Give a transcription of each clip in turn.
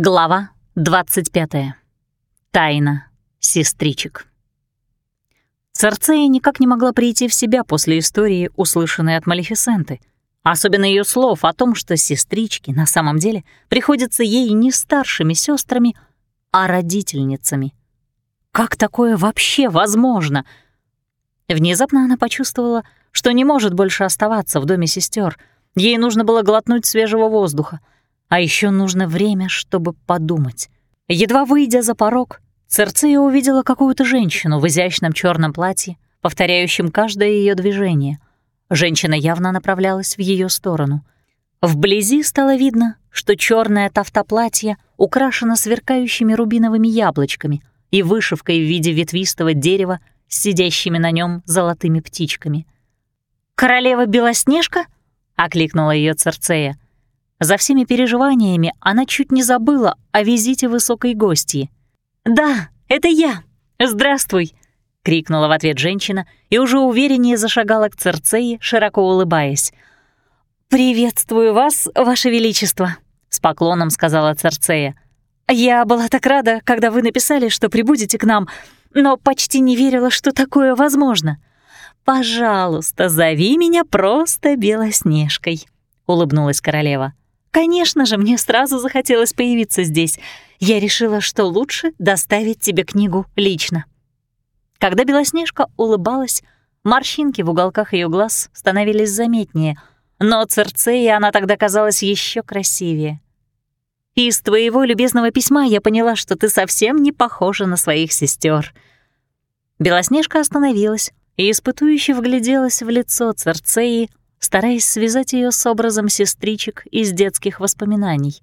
Глава 25. Тайна сестричек. Церцея никак не могла прийти в себя после истории, услышанной от Малефисенты, особенно ее слов о том, что сестрички на самом деле приходятся ей не старшими сестрами, а родительницами. Как такое вообще возможно? Внезапно она почувствовала, что не может больше оставаться в доме сестер. Ей нужно было глотнуть свежего воздуха — а еще нужно время, чтобы подумать. Едва выйдя за порог, Церцея увидела какую-то женщину в изящном черном платье, повторяющем каждое ее движение. Женщина явно направлялась в ее сторону. Вблизи стало видно, что черное тафта платья украшено сверкающими рубиновыми яблочками и вышивкой в виде ветвистого дерева с сидящими на нем золотыми птичками. «Королева Белоснежка?» — окликнула ее Церцея — за всеми переживаниями она чуть не забыла о визите высокой гостьи. «Да, это я! Здравствуй!» — крикнула в ответ женщина и уже увереннее зашагала к Церцеи, широко улыбаясь. «Приветствую вас, Ваше Величество!» — с поклоном сказала Церцея. «Я была так рада, когда вы написали, что прибудете к нам, но почти не верила, что такое возможно. Пожалуйста, зови меня просто Белоснежкой», — улыбнулась королева. Конечно же, мне сразу захотелось появиться здесь. Я решила, что лучше доставить тебе книгу лично. Когда Белоснежка улыбалась, морщинки в уголках ее глаз становились заметнее, но Церцея она тогда казалась еще красивее. Из твоего любезного письма я поняла, что ты совсем не похожа на своих сестер. Белоснежка остановилась и испытующе вгляделась в лицо Церцеи, стараясь связать ее с образом сестричек из детских воспоминаний.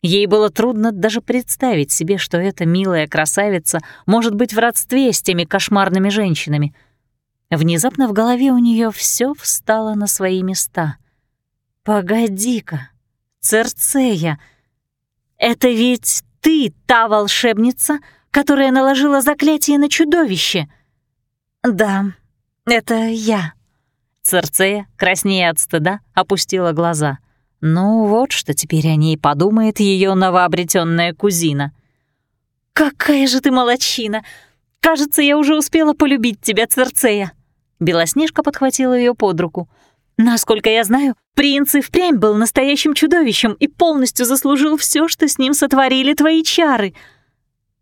Ей было трудно даже представить себе, что эта милая красавица может быть в родстве с теми кошмарными женщинами. Внезапно в голове у нее все встало на свои места. «Погоди-ка, Церцея, это ведь ты та волшебница, которая наложила заклятие на чудовище?» «Да, это я», Церцея, краснея от стыда, опустила глаза. Ну вот что теперь о ней подумает ее новообретенная кузина. «Какая же ты молочина! Кажется, я уже успела полюбить тебя, Церцея!» Белоснежка подхватила ее под руку. «Насколько я знаю, принц и впрямь был настоящим чудовищем и полностью заслужил все, что с ним сотворили твои чары!»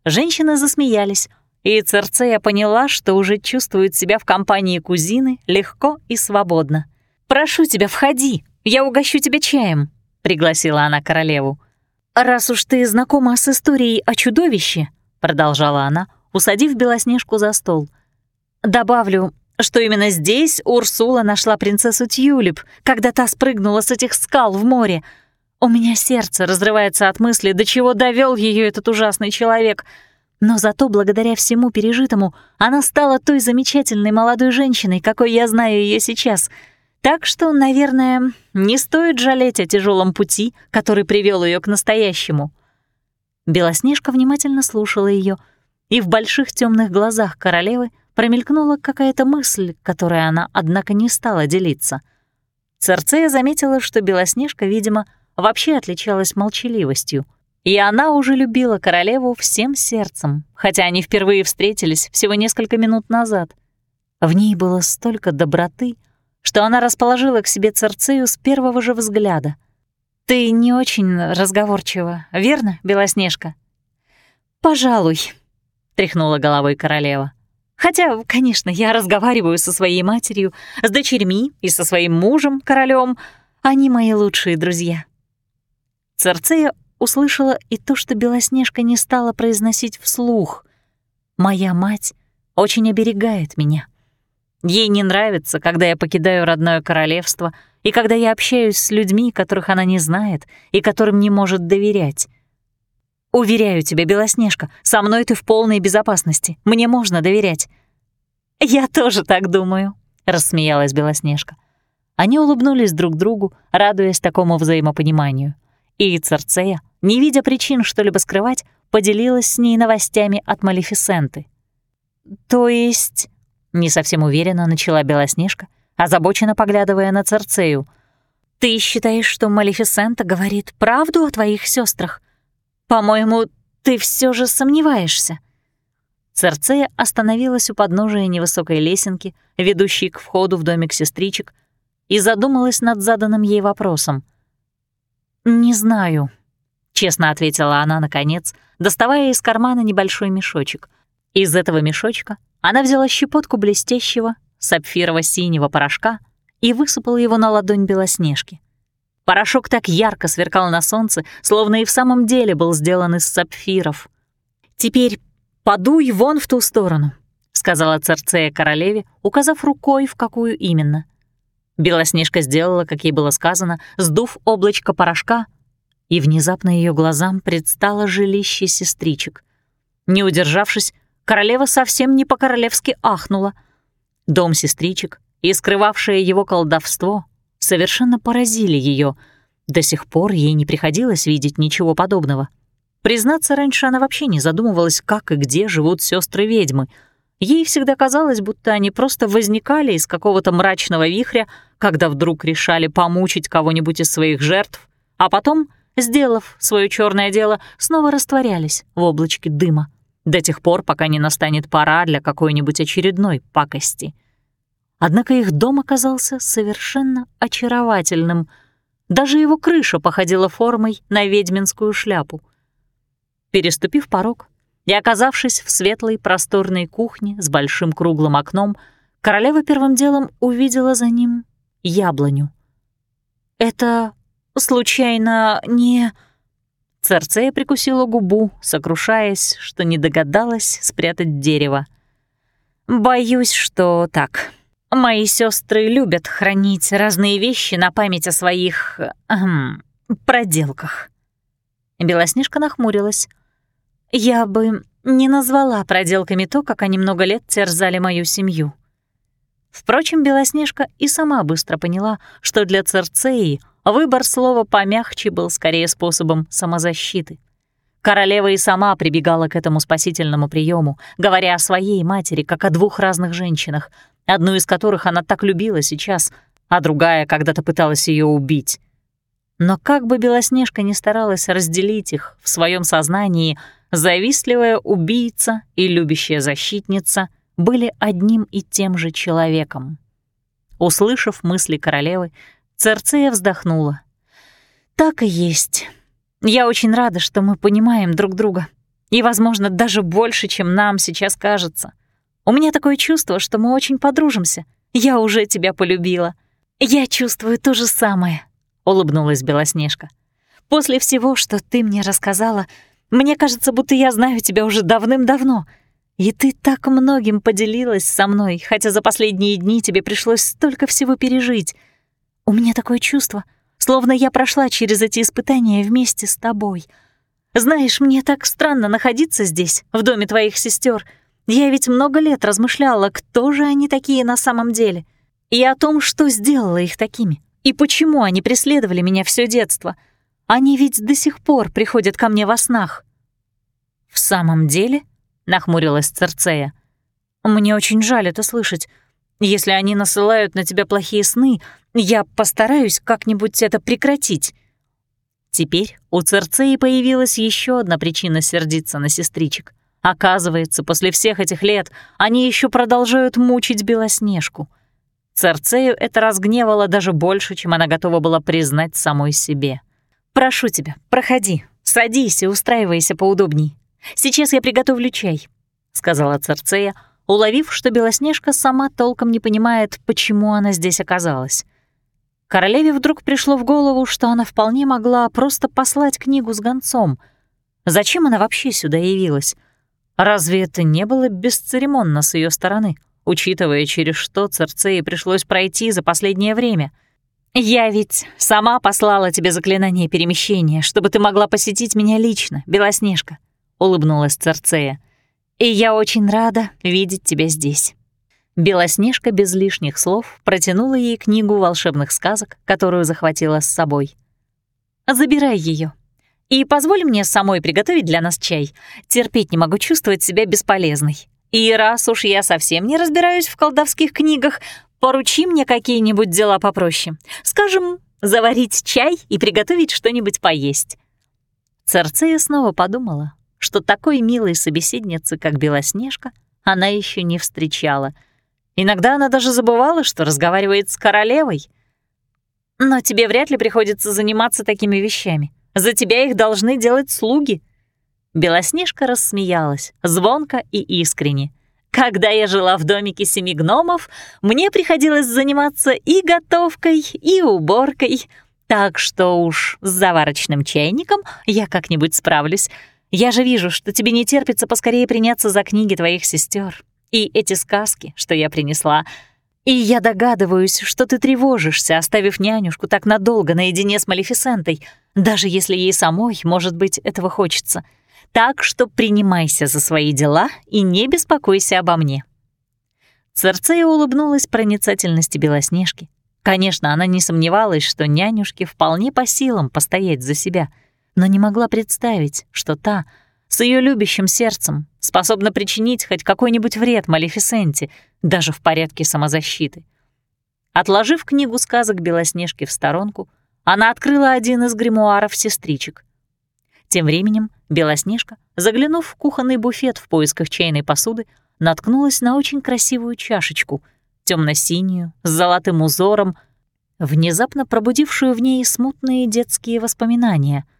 Женщины засмеялись, и Церцея поняла, что уже чувствует себя в компании кузины легко и свободно. «Прошу тебя, входи, я угощу тебя чаем», — пригласила она королеву. «Раз уж ты знакома с историей о чудовище», — продолжала она, усадив Белоснежку за стол. «Добавлю, что именно здесь Урсула нашла принцессу Тюлип, когда та спрыгнула с этих скал в море. У меня сердце разрывается от мысли, до чего довел ее этот ужасный человек — но зато благодаря всему пережитому она стала той замечательной молодой женщиной, какой я знаю ее сейчас. Так что, наверное, не стоит жалеть о тяжелом пути, который привел ее к настоящему. Белоснежка внимательно слушала ее, и в больших темных глазах королевы промелькнула какая-то мысль, которой она, однако, не стала делиться. Церцея заметила, что Белоснежка, видимо, вообще отличалась молчаливостью — и она уже любила королеву всем сердцем, хотя они впервые встретились всего несколько минут назад. В ней было столько доброты, что она расположила к себе Церцею с первого же взгляда. «Ты не очень разговорчива, верно, Белоснежка?» «Пожалуй», — тряхнула головой королева. «Хотя, конечно, я разговариваю со своей матерью, с дочерьми и со своим мужем, королем. Они мои лучшие друзья». Церцея услышала и то, что Белоснежка не стала произносить вслух. «Моя мать очень оберегает меня. Ей не нравится, когда я покидаю родное королевство и когда я общаюсь с людьми, которых она не знает и которым не может доверять. Уверяю тебя, Белоснежка, со мной ты в полной безопасности, мне можно доверять». «Я тоже так думаю», — рассмеялась Белоснежка. Они улыбнулись друг другу, радуясь такому взаимопониманию. И Церцея не видя причин что-либо скрывать, поделилась с ней новостями от Малефисенты. «То есть...» — не совсем уверенно начала Белоснежка, озабоченно поглядывая на Церцею. «Ты считаешь, что Малефисента говорит правду о твоих сестрах? «По-моему, ты все же сомневаешься». Церцея остановилась у подножия невысокой лесенки, ведущей к входу в домик сестричек, и задумалась над заданным ей вопросом. «Не знаю», — честно ответила она наконец, доставая из кармана небольшой мешочек. Из этого мешочка она взяла щепотку блестящего, сапфирово-синего порошка и высыпала его на ладонь Белоснежки. Порошок так ярко сверкал на солнце, словно и в самом деле был сделан из сапфиров. «Теперь подуй вон в ту сторону», — сказала Церцея королеве, указав рукой, в какую именно. Белоснежка сделала, как ей было сказано, сдув облачко порошка, и внезапно ее глазам предстало жилище сестричек. Не удержавшись, королева совсем не по-королевски ахнула. Дом сестричек и скрывавшее его колдовство совершенно поразили ее. До сих пор ей не приходилось видеть ничего подобного. Признаться, раньше она вообще не задумывалась, как и где живут сестры ведьмы Ей всегда казалось, будто они просто возникали из какого-то мрачного вихря, когда вдруг решали помучить кого-нибудь из своих жертв, а потом, сделав свое черное дело, снова растворялись в облачке дыма до тех пор, пока не настанет пора для какой-нибудь очередной пакости — Однако их дом оказался совершенно очаровательным. Даже его крыша походила формой на ведьминскую шляпу. Переступив порог и оказавшись в светлой просторной кухне с большим круглым окном, королева первым делом увидела за ним яблоню. «Это, случайно, не...» Церцея прикусила губу, сокрушаясь, что не догадалась спрятать дерево. «Боюсь, что так», Мои сестры любят хранить разные вещи на память о своих... Эм, проделках». Белоснежка нахмурилась. «Я бы не назвала проделками то, как они много лет терзали мою семью». Впрочем, Белоснежка и сама быстро поняла, что для Церцеи выбор слова помягче был скорее способом самозащиты. Королева и сама прибегала к этому спасительному приему, говоря о своей матери как о двух разных женщинах, одну из которых она так любила сейчас, а другая когда-то пыталась ее убить. Но как бы Белоснежка ни старалась разделить их в своем сознании, завистливая убийца и любящая защитница были одним и тем же человеком. Услышав мысли королевы, Церцея вздохнула. «Так и есть. Я очень рада, что мы понимаем друг друга. И, возможно, даже больше, чем нам сейчас кажется. У меня такое чувство, что мы очень подружимся. Я уже тебя полюбила. Я чувствую то же самое», — улыбнулась Белоснежка. «После всего, что ты мне рассказала, мне кажется, будто я знаю тебя уже давным-давно. И ты так многим поделилась со мной, хотя за последние дни тебе пришлось столько всего пережить. У меня такое чувство, словно я прошла через эти испытания вместе с тобой. Знаешь, мне так странно находиться здесь, в доме твоих сестер. Я ведь много лет размышляла, кто же они такие на самом деле, и о том, что сделало их такими, и почему они преследовали меня все детство. Они ведь до сих пор приходят ко мне во снах. «В самом деле?» — нахмурилась Церцея. «Мне очень жаль это слышать. Если они насылают на тебя плохие сны, я постараюсь как-нибудь это прекратить». Теперь у Церцеи появилась еще одна причина сердиться на сестричек. Оказывается, после всех этих лет они еще продолжают мучить Белоснежку. Церцею это разгневало даже больше, чем она готова была признать самой себе. «Прошу тебя, проходи, садись и устраивайся поудобней. Сейчас я приготовлю чай», — сказала Церцея, уловив, что Белоснежка сама толком не понимает, почему она здесь оказалась. Королеве вдруг пришло в голову, что она вполне могла просто послать книгу с гонцом. Зачем она вообще сюда явилась? Разве это не было бесцеремонно с ее стороны, учитывая, через что Церцеи пришлось пройти за последнее время? «Я ведь сама послала тебе заклинание перемещения, чтобы ты могла посетить меня лично, Белоснежка», — улыбнулась Церцея. «И я очень рада видеть тебя здесь». Белоснежка без лишних слов протянула ей книгу волшебных сказок, которую захватила с собой. «Забирай ее, и позволь мне самой приготовить для нас чай. Терпеть не могу чувствовать себя бесполезной. И раз уж я совсем не разбираюсь в колдовских книгах, поручи мне какие-нибудь дела попроще. Скажем, заварить чай и приготовить что-нибудь поесть». Церцея снова подумала, что такой милой собеседницы, как Белоснежка, она еще не встречала. Иногда она даже забывала, что разговаривает с королевой. «Но тебе вряд ли приходится заниматься такими вещами. За тебя их должны делать слуги». Белоснежка рассмеялась, звонко и искренне. «Когда я жила в домике семи гномов, мне приходилось заниматься и готовкой, и уборкой, так что уж с заварочным чайником я как-нибудь справлюсь. Я же вижу, что тебе не терпится поскорее приняться за книги твоих сестер и эти сказки, что я принесла. И я догадываюсь, что ты тревожишься, оставив нянюшку так надолго наедине с Малефисентой, даже если ей самой, может быть, этого хочется. Так что принимайся за свои дела и не беспокойся обо мне». Церцея улыбнулась проницательности Белоснежки. Конечно, она не сомневалась, что нянюшке вполне по силам постоять за себя — но не могла представить, что та, с ее любящим сердцем, способна причинить хоть какой-нибудь вред Малефисенте, даже в порядке самозащиты. Отложив книгу сказок Белоснежки в сторонку, она открыла один из гримуаров сестричек. Тем временем Белоснежка, заглянув в кухонный буфет в поисках чайной посуды, наткнулась на очень красивую чашечку, темно-синюю, с золотым узором, внезапно пробудившую в ней смутные детские воспоминания —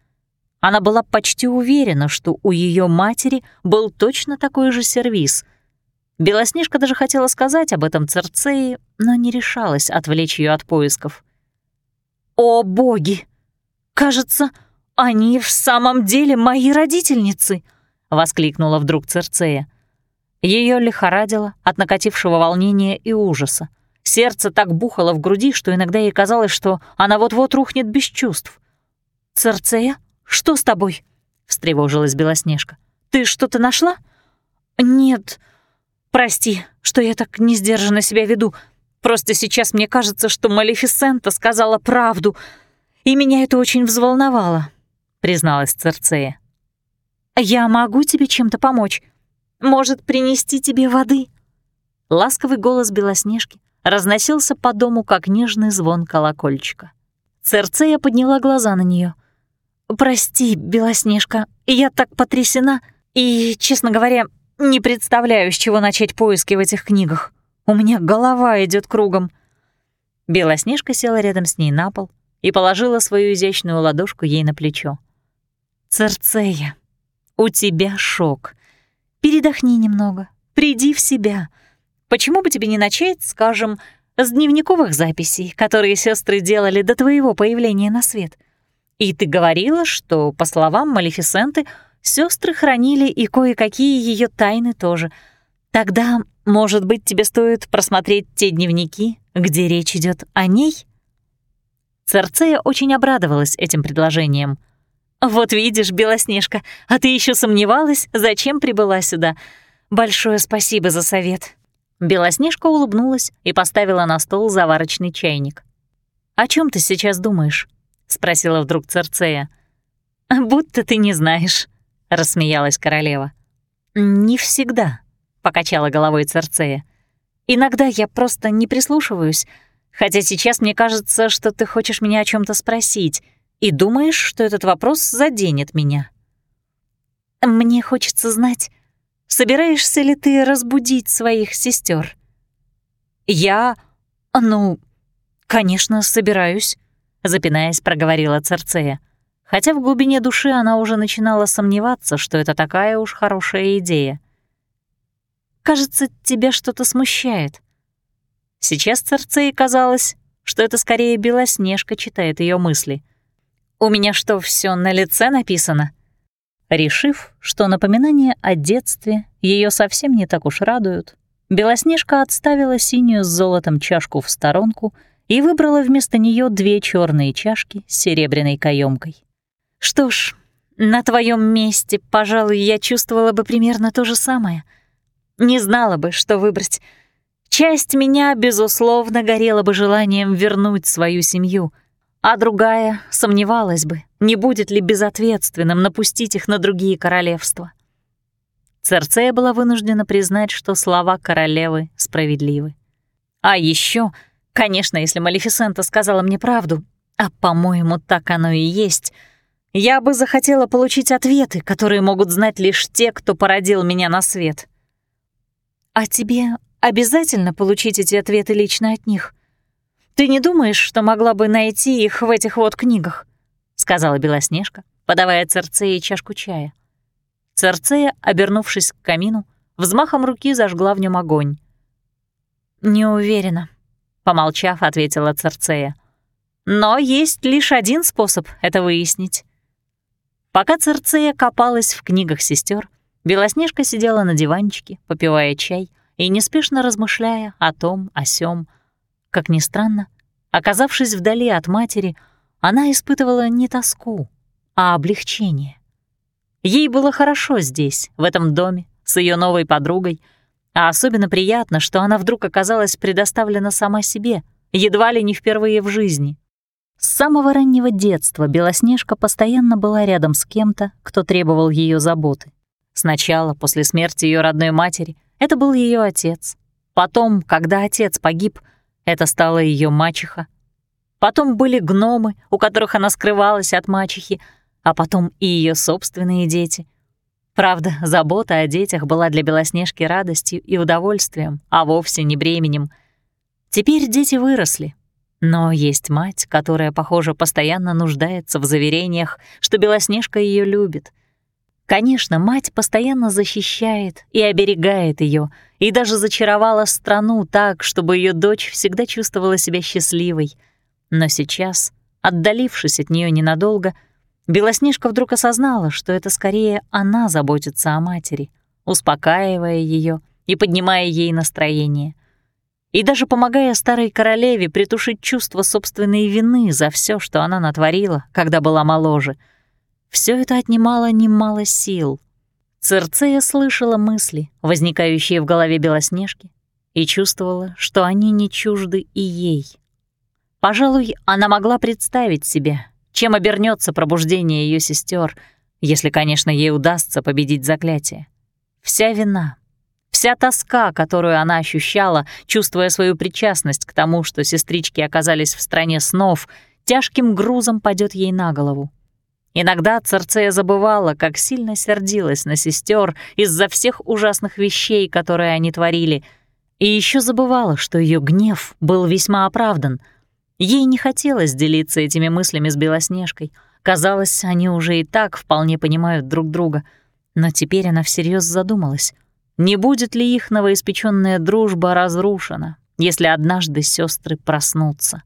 она была почти уверена, что у ее матери был точно такой же сервиз. Белоснежка даже хотела сказать об этом Церцеи, но не решалась отвлечь ее от поисков. «О, боги! Кажется, они в самом деле мои родительницы!» — воскликнула вдруг Церцея. Ее лихорадило от накатившего волнения и ужаса. Сердце так бухало в груди, что иногда ей казалось, что она вот-вот рухнет без чувств. «Церцея?» «Что с тобой?» — встревожилась Белоснежка. «Ты что-то нашла?» «Нет. Прости, что я так несдержанно себя веду. Просто сейчас мне кажется, что Малефисента сказала правду, и меня это очень взволновало», — призналась Церцея. «Я могу тебе чем-то помочь? Может, принести тебе воды?» Ласковый голос Белоснежки разносился по дому, как нежный звон колокольчика. Церцея подняла глаза на нее — «Прости, Белоснежка, я так потрясена и, честно говоря, не представляю, с чего начать поиски в этих книгах. У меня голова идет кругом». Белоснежка села рядом с ней на пол и положила свою изящную ладошку ей на плечо. «Церцея, у тебя шок. Передохни немного, приди в себя. Почему бы тебе не начать, скажем, с дневниковых записей, которые сестры делали до твоего появления на свет?» И ты говорила, что, по словам Малефисенты, сестры хранили и кое-какие ее тайны тоже. Тогда, может быть, тебе стоит просмотреть те дневники, где речь идет о ней?» Церцея очень обрадовалась этим предложением. «Вот видишь, Белоснежка, а ты еще сомневалась, зачем прибыла сюда. Большое спасибо за совет». Белоснежка улыбнулась и поставила на стол заварочный чайник. «О чем ты сейчас думаешь?» — спросила вдруг Церцея. «Будто ты не знаешь», — рассмеялась королева. «Не всегда», — покачала головой Церцея. «Иногда я просто не прислушиваюсь, хотя сейчас мне кажется, что ты хочешь меня о чем то спросить и думаешь, что этот вопрос заденет меня». «Мне хочется знать, собираешься ли ты разбудить своих сестер? «Я... ну, конечно, собираюсь», запинаясь, проговорила Церцея. Хотя в глубине души она уже начинала сомневаться, что это такая уж хорошая идея. «Кажется, тебя что-то смущает». Сейчас Церцее казалось, что это скорее Белоснежка читает ее мысли. «У меня что, все на лице написано?» Решив, что напоминания о детстве ее совсем не так уж радуют, Белоснежка отставила синюю с золотом чашку в сторонку и выбрала вместо нее две черные чашки с серебряной каемкой. «Что ж, на твоем месте, пожалуй, я чувствовала бы примерно то же самое. Не знала бы, что выбрать. Часть меня, безусловно, горела бы желанием вернуть свою семью, а другая сомневалась бы, не будет ли безответственным напустить их на другие королевства. Церцея была вынуждена признать, что слова королевы справедливы. А еще Конечно, если Малефисента сказала мне правду, а, по-моему, так оно и есть, Я бы захотела получить ответы, которые могут знать лишь те, кто породил меня на свет. А тебе обязательно получить эти ответы лично от них? Ты не думаешь, что могла бы найти их в этих вот книгах? сказала Белоснежка, подавая Церцее чашку чая. Церцея, обернувшись к камину, взмахом руки зажгла в нем огонь. «Не уверена», — помолчав, ответила Церцея. «Но есть лишь один способ это выяснить». Пока Церцея копалась в книгах сестер, Белоснежка сидела на диванчике, попивая чай и неспешно размышляя о том, о сём. Как ни странно, оказавшись вдали от матери, она испытывала не тоску, а облегчение. Ей было хорошо здесь, в этом доме, с ее новой подругой, а особенно приятно, что она вдруг оказалась предоставлена сама себе, едва ли не впервые в жизни. С самого раннего детства Белоснежка постоянно была рядом с кем-то, кто требовал ее заботы. Сначала, после смерти ее родной матери, это был ее отец. Потом, когда отец погиб, это стала ее мачеха. Потом были гномы, у которых она скрывалась от мачехи, а потом и ее собственные дети. Правда, забота о детях была для Белоснежки радостью и удовольствием, а вовсе не бременем. Теперь дети выросли, но есть мать, которая, похоже, постоянно нуждается в заверениях, что Белоснежка ее любит. Конечно, мать постоянно защищает и оберегает ее, и даже зачаровала страну так, чтобы ее дочь всегда чувствовала себя счастливой. Но сейчас, отдалившись от нее ненадолго, Белоснежка вдруг осознала, что это скорее она заботится о матери, успокаивая ее и поднимая ей настроение — и даже помогая старой королеве притушить чувство собственной вины за все, что она натворила, когда была моложе. Все это отнимало немало сил. Церцея слышала мысли, возникающие в голове Белоснежки, и чувствовала, что они не чужды и ей. Пожалуй, она могла представить себе, чем обернется пробуждение ее сестер, если, конечно, ей удастся победить заклятие. Вся вина, Вся тоска, которую она ощущала, чувствуя свою причастность к тому, что сестрички оказались в стране снов, тяжким грузом падет ей на голову. Иногда Церцея забывала, как сильно сердилась на сестер из-за всех ужасных вещей, которые они творили, и еще забывала, что ее гнев был весьма оправдан. Ей не хотелось делиться этими мыслями с Белоснежкой. Казалось, они уже и так вполне понимают друг друга. Но теперь она всерьез задумалась — не будет ли их новоиспеченная дружба разрушена, если однажды сестры проснутся?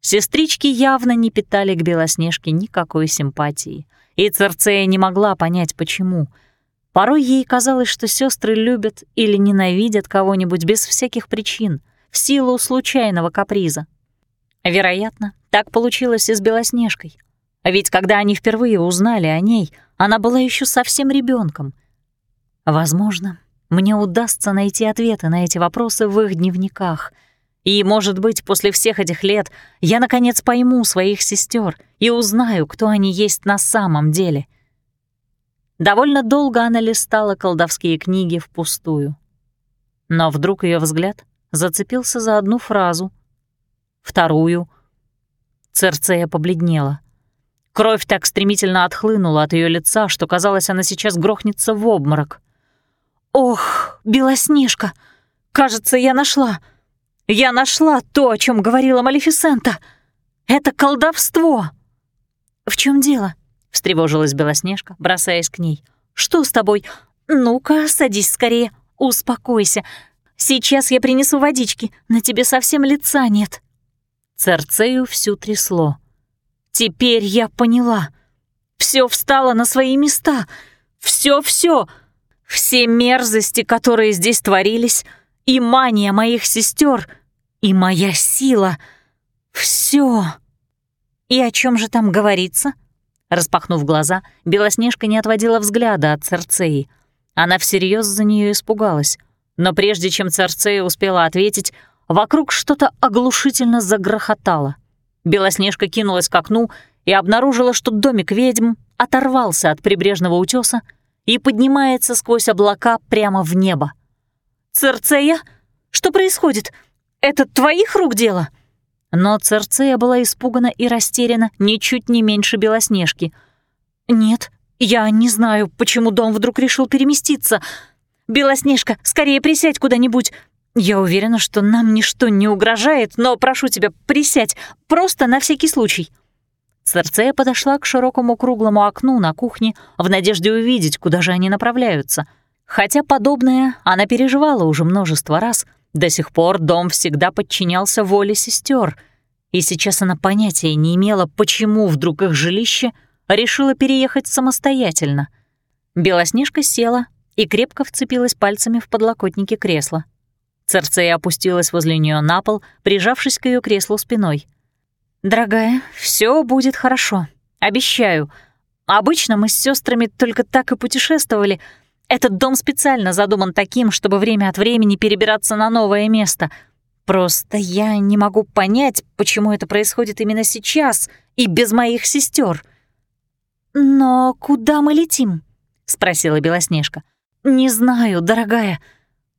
Сестрички явно не питали к Белоснежке никакой симпатии, и Церцея не могла понять, почему. Порой ей казалось, что сестры любят или ненавидят кого-нибудь без всяких причин, в силу случайного каприза. Вероятно, так получилось и с Белоснежкой. А ведь когда они впервые узнали о ней, она была еще совсем ребенком. Возможно, мне удастся найти ответы на эти вопросы в их дневниках. И, может быть, после всех этих лет я, наконец, пойму своих сестер и узнаю, кто они есть на самом деле. Довольно долго она листала колдовские книги впустую. Но вдруг ее взгляд зацепился за одну фразу, вторую. Церцея побледнела. Кровь так стремительно отхлынула от ее лица, что казалось, она сейчас грохнется в обморок. «Ох, Белоснежка! Кажется, я нашла! Я нашла то, о чем говорила Малефисента! Это колдовство!» «В чем дело?» — встревожилась Белоснежка, бросаясь к ней. «Что с тобой? Ну-ка, садись скорее, успокойся. Сейчас я принесу водички, на тебе совсем лица нет». Церцею всю трясло. «Теперь я поняла. Все встало на свои места. Все-все!» Все мерзости, которые здесь творились, и мания моих сестер, и моя сила — все. И о чем же там говорится? Распахнув глаза, Белоснежка не отводила взгляда от Церцеи. Она всерьез за нее испугалась. Но прежде чем Церцея успела ответить, вокруг что-то оглушительно загрохотало. Белоснежка кинулась к окну и обнаружила, что домик ведьм оторвался от прибрежного утеса и поднимается сквозь облака прямо в небо. «Церцея? Что происходит? Это твоих рук дело?» Но Церцея была испугана и растеряна ничуть не меньше Белоснежки. «Нет, я не знаю, почему дом вдруг решил переместиться. Белоснежка, скорее присядь куда-нибудь. Я уверена, что нам ничто не угрожает, но прошу тебя, присядь, просто на всякий случай». Церцея подошла к широкому круглому окну на кухне в надежде увидеть, куда же они направляются. Хотя подобное она переживала уже множество раз, до сих пор дом всегда подчинялся воле сестер, и сейчас она понятия не имела, почему вдруг их жилище решило переехать самостоятельно. Белоснежка села и крепко вцепилась пальцами в подлокотники кресла. Церцея опустилась возле нее на пол, прижавшись к ее креслу спиной — «Дорогая, все будет хорошо. Обещаю. Обычно мы с сестрами только так и путешествовали. Этот дом специально задуман таким, чтобы время от времени перебираться на новое место. Просто я не могу понять, почему это происходит именно сейчас и без моих сестер. «Но куда мы летим?» — спросила Белоснежка. «Не знаю, дорогая.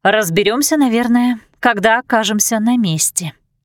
Разберемся, наверное, когда окажемся на месте».